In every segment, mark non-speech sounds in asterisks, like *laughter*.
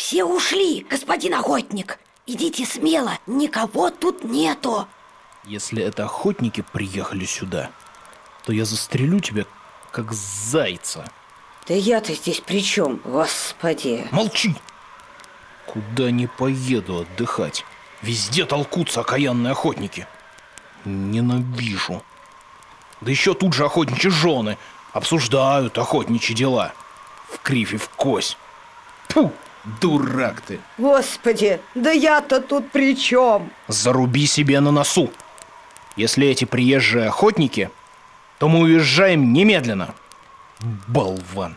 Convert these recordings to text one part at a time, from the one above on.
Все ушли, господин охотник. Идите смело, никого тут нету. Если это охотники приехали сюда, то я застрелю тебя, как зайца. Да я-то здесь при чем, господи? Молчи! Куда не поеду отдыхать? Везде толкутся окаянные охотники. Ненавижу. Да еще тут же охотничьи жены обсуждают охотничьи дела. В кривь и в кость. Пу! Дурак ты. Господи, да я-то тут при чем? Заруби себе на носу. Если эти приезжие охотники, то мы уезжаем немедленно. Болван.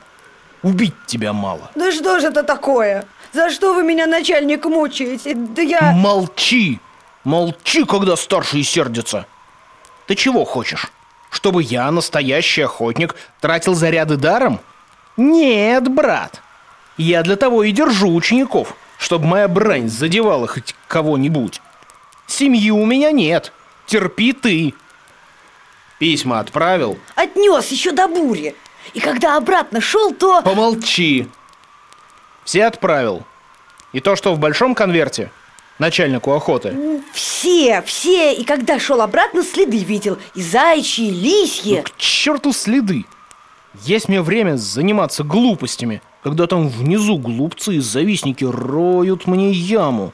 Убить тебя мало. Да что же это такое? За что вы меня, начальник, мучаете? Да я... Молчи! Молчи, когда старший сердится. Ты чего хочешь? Чтобы я, настоящий охотник, тратил заряды даром? Нет, брат. Я для того и держу учеников, чтобы моя брань задевала хоть кого-нибудь. Семьи у меня нет. Терпи ты. Письма отправил? Отнес еще до бури. И когда обратно шел, то... Помолчи. Все отправил. И то, что в большом конверте, начальнику охоты? Все, все. И когда шел обратно, следы видел. И зайчи, и лисьи. Ну, к черту следы. Есть мне время заниматься глупостями – когда там внизу глупцы и завистники роют мне яму.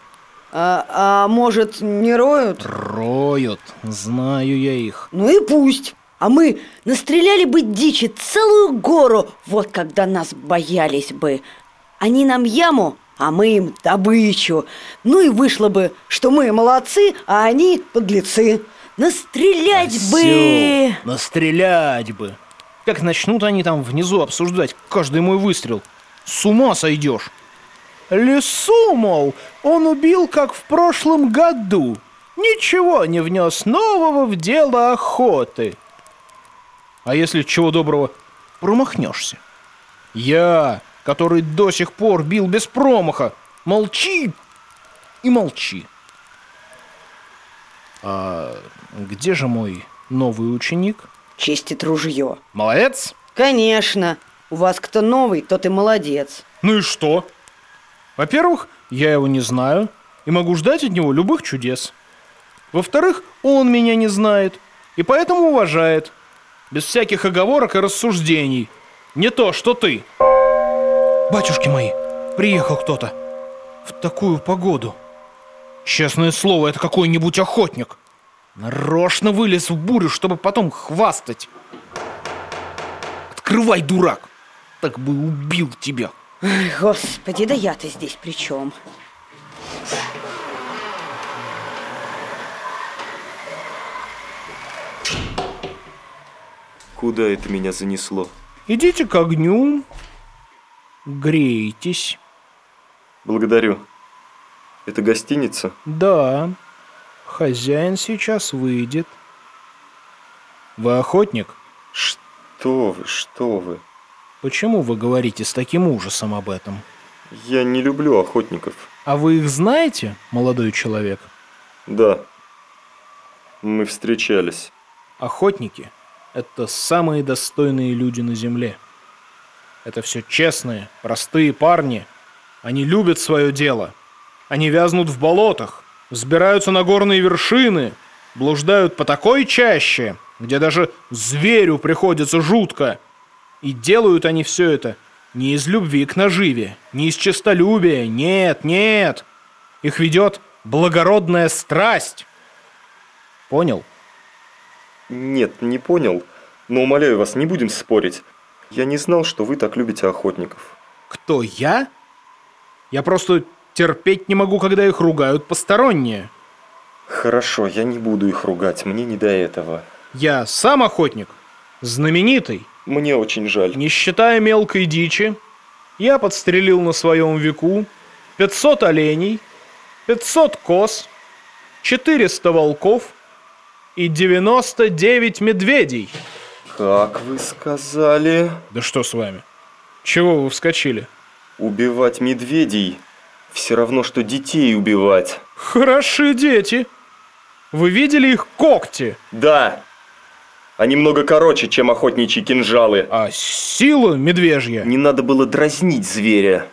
А, а может, не роют? Роют, знаю я их. Ну и пусть. А мы настреляли бы дичи целую гору, вот когда нас боялись бы. Они нам яму, а мы им добычу. Ну и вышло бы, что мы молодцы, а они подлецы. Настрелять Осел, бы! Настрелять бы! Как начнут они там внизу обсуждать каждый мой выстрел – с ума сойдешь. Лесу мол, он убил, как в прошлом году. Ничего не внес нового в дело охоты. А если чего доброго промахнешься? Я, который до сих пор бил без промаха, молчи и молчи. А где же мой новый ученик? Чистит ружье. Молодец? Конечно. У вас кто новый, тот и молодец. Ну и что? Во-первых, я его не знаю и могу ждать от него любых чудес. Во-вторых, он меня не знает и поэтому уважает. Без всяких оговорок и рассуждений. Не то, что ты. Батюшки мои, приехал кто-то. В такую погоду. Честное слово, это какой-нибудь охотник. Нарочно вылез в бурю, чтобы потом хвастать. Открывай, дурак! так бы убил тебя. Ой, господи, да я-то здесь при чем? Куда это меня занесло? Идите к огню, грейтесь. Благодарю. Это гостиница? Да. Хозяин сейчас выйдет. Вы охотник? Что вы, что вы? Почему вы говорите с таким ужасом об этом? Я не люблю охотников. А вы их знаете, молодой человек? Да. Мы встречались. Охотники – это самые достойные люди на земле. Это все честные, простые парни. Они любят свое дело. Они вязнут в болотах, взбираются на горные вершины, блуждают по такой чаще, где даже зверю приходится жутко – и делают они все это не из любви к наживе, не из честолюбия, нет, нет. Их ведет благородная страсть. Понял? Нет, не понял. Но, умоляю вас, не будем спорить. Я не знал, что вы так любите охотников. Кто, я? Я просто терпеть не могу, когда их ругают посторонние. Хорошо, я не буду их ругать, мне не до этого. Я сам охотник, знаменитый. Мне очень жаль. Не считая мелкой дичи, я подстрелил на своем веку 500 оленей, 500 коз, 400 волков и 99 медведей. Как вы сказали? Да что с вами? Чего вы вскочили? Убивать медведей все равно, что детей убивать. Хороши дети. Вы видели их когти? Да. Они много короче, чем охотничьи кинжалы. А сила медвежья? Не надо было дразнить зверя.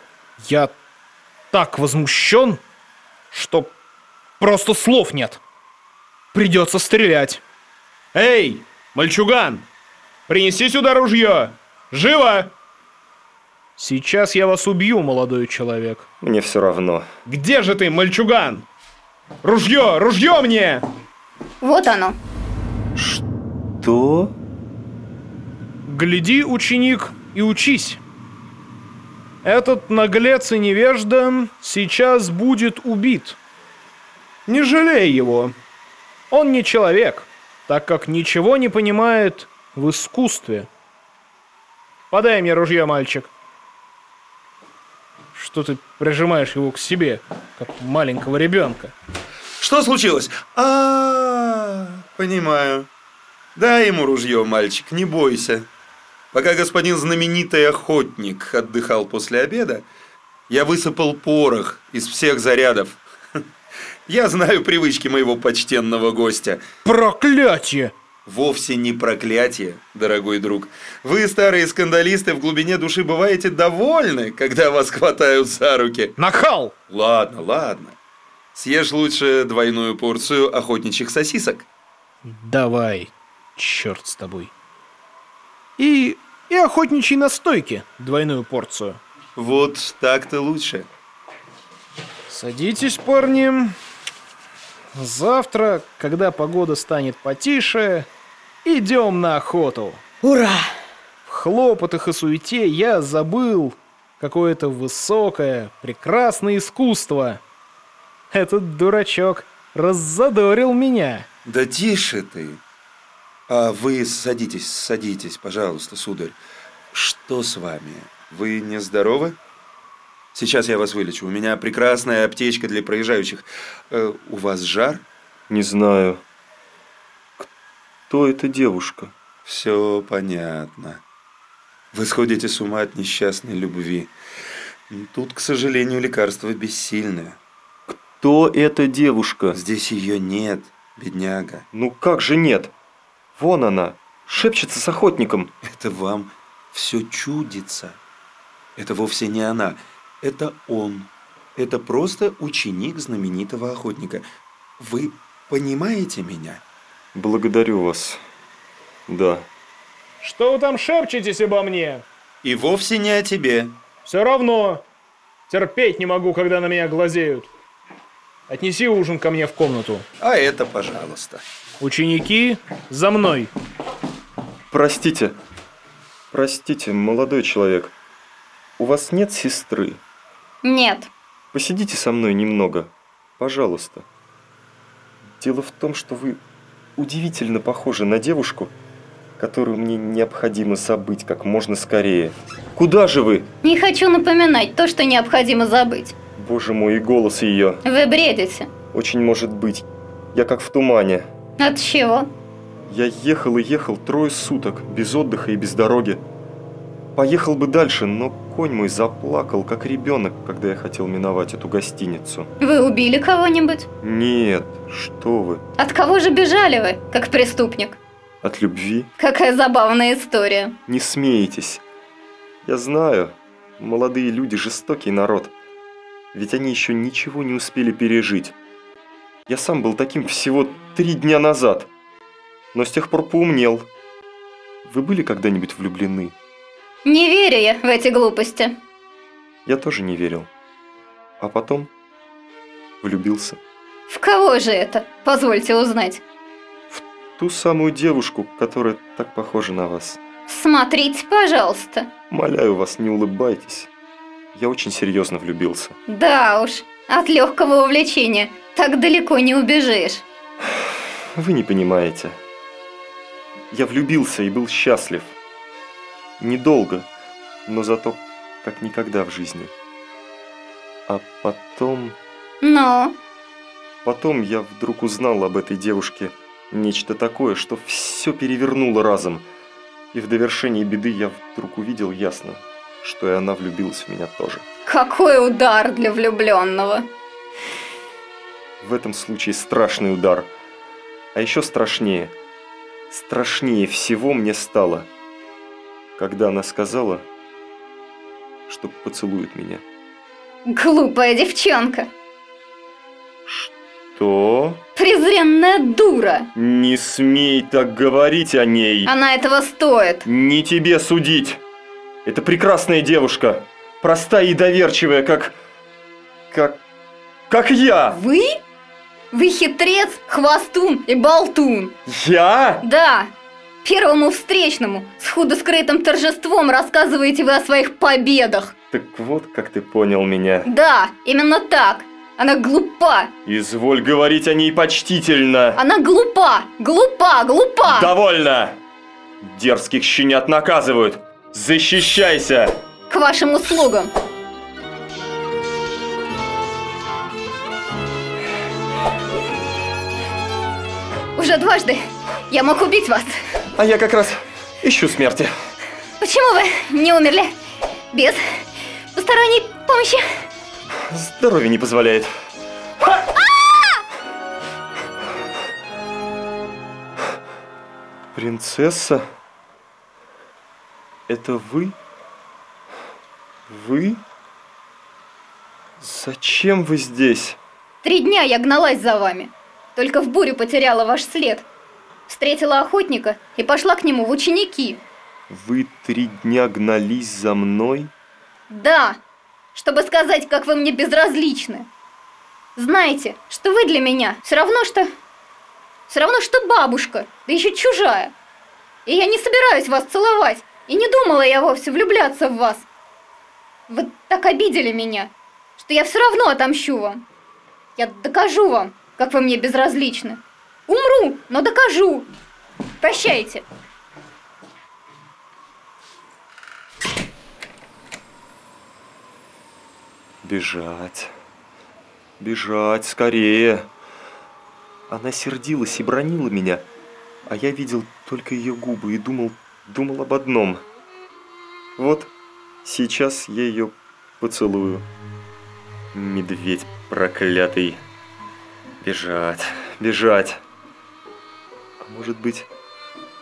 Я так возмущен, что просто слов нет. Придется стрелять. Эй, мальчуган, принеси сюда ружье. Живо! Сейчас я вас убью, молодой человек. Мне все равно. Где же ты, мальчуган? Ружье, ружье мне! Вот оно. Что? Гляди, ученик, и учись. Этот наглец и невежда сейчас будет убит. Не жалей его. Он не человек, так как ничего не понимает в искусстве. Подай мне ружье, мальчик. Что ты прижимаешь его к себе, как маленького ребенка? Что случилось? А, -а понимаю. Дай ему ружье, мальчик, не бойся. Пока господин знаменитый охотник отдыхал после обеда, я высыпал порох из всех зарядов. *laughs* Я знаю привычки моего почтенного гостя. Проклятие! Вовсе не проклятие, дорогой друг. Вы, старые скандалисты, в глубине души бываете довольны, когда вас хватают за руки. Нахал! Ладно, ладно. Съешь лучше двойную порцию охотничьих сосисок. Давай. Черт с тобой. И... и охотничьей настойки, двойную порцию. Вот так-то лучше. Садитесь, парни. Завтра, когда погода станет потише, идем на охоту. Ура! В хлопотах и суете я забыл какое-то высокое, прекрасное искусство. Этот дурачок раззадорил меня. Да тише ты, а, вы садитесь, садитесь, пожалуйста, сударь. Что с вами? Вы не здоровы? Сейчас я вас вылечу. У меня прекрасная аптечка для проезжающих. Э, у вас жар? Не знаю. Кто эта девушка? Все понятно. Вы сходите с ума от несчастной любви. Тут, к сожалению, лекарство бессильное. Кто эта девушка? Здесь ее нет, бедняга. Ну как же нет? Вон она, шепчется с охотником. Это вам все чудится. Это вовсе не она, это он. Это просто ученик знаменитого охотника. Вы понимаете меня? Благодарю вас. Да. Что вы там шепчетесь обо мне? И вовсе не о тебе. Все равно. Терпеть не могу, когда на меня глазеют. Отнеси ужин ко мне в комнату. А это, пожалуйста. Ученики, за мной. Простите. Простите, молодой человек. У вас нет сестры? Нет. Посидите со мной немного, пожалуйста. Дело в том, что вы удивительно похожи на девушку, которую мне необходимо забыть как можно скорее. Куда же вы? Не хочу напоминать то, что необходимо забыть. Боже мой, и голос ее. Вы бредите? Очень может быть. Я как в тумане. От чего? Я ехал и ехал трое суток, без отдыха и без дороги. Поехал бы дальше, но конь мой заплакал, как ребенок, когда я хотел миновать эту гостиницу. Вы убили кого-нибудь? Нет, что вы. От кого же бежали вы, как преступник? От любви. Какая забавная история. Не смейтесь. Я знаю, молодые люди жестокий народ ведь они еще ничего не успели пережить. Я сам был таким всего три дня назад, но с тех пор поумнел. Вы были когда-нибудь влюблены? Не верю я в эти глупости. Я тоже не верил. А потом влюбился. В кого же это? Позвольте узнать. В ту самую девушку, которая так похожа на вас. Смотрите, пожалуйста. Моляю вас, не улыбайтесь я очень серьезно влюбился. Да уж, от легкого увлечения так далеко не убежишь. Вы не понимаете. Я влюбился и был счастлив. Недолго, но зато как никогда в жизни. А потом... Но? Потом я вдруг узнал об этой девушке нечто такое, что все перевернуло разом. И в довершении беды я вдруг увидел ясно, что и она влюбилась в меня тоже. Какой удар для влюбленного! В этом случае страшный удар. А еще страшнее. Страшнее всего мне стало, когда она сказала, что поцелует меня. Глупая девчонка! Что? Презренная дура! Не смей так говорить о ней! Она этого стоит! Не тебе судить! Это прекрасная девушка. Простая и доверчивая, как... Как... Как я! Вы? Вы хитрец, хвостун и болтун. Я? Да. Первому встречному с худо скрытым торжеством рассказываете вы о своих победах. Так вот, как ты понял меня. Да, именно так. Она глупа. Изволь говорить о ней почтительно. Она глупа, глупа, глупа. Довольно. Дерзких щенят наказывают. Защищайся! К вашим услугам! Уже дважды я мог убить вас. А я как раз ищу смерти. Почему вы не умерли без посторонней помощи? Здоровье не позволяет. А! Принцесса? Это вы? Вы? Зачем вы здесь? Три дня я гналась за вами. Только в бурю потеряла ваш след. Встретила охотника и пошла к нему в ученики. Вы три дня гнались за мной? Да, чтобы сказать, как вы мне безразличны. Знаете, что вы для меня все равно, что... Все равно, что бабушка, да еще чужая. И я не собираюсь вас целовать. И не думала я вовсе влюбляться в вас. Вы так обидели меня, что я все равно отомщу вам. Я докажу вам, как вы мне безразличны. Умру, но докажу. Прощайте. Бежать. Бежать скорее. Она сердилась и бронила меня, а я видел только ее губы и думал думал об одном. Вот, сейчас я ее поцелую. Медведь проклятый. Бежать, бежать. А может быть,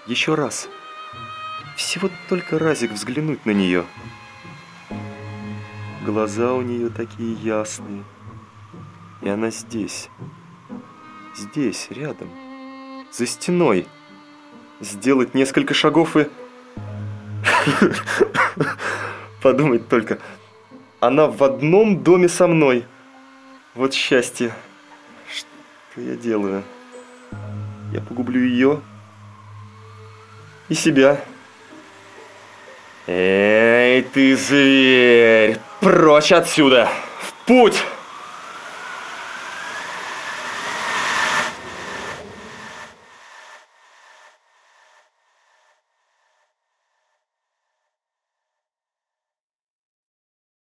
еще раз? Всего только разик взглянуть на нее. Глаза у нее такие ясные. И она здесь. Здесь, рядом. За стеной сделать несколько шагов и... *laughs* Подумать только. Она в одном доме со мной. Вот счастье. Что я делаю? Я погублю ее и себя. Эй, ты зверь! Прочь отсюда! В путь!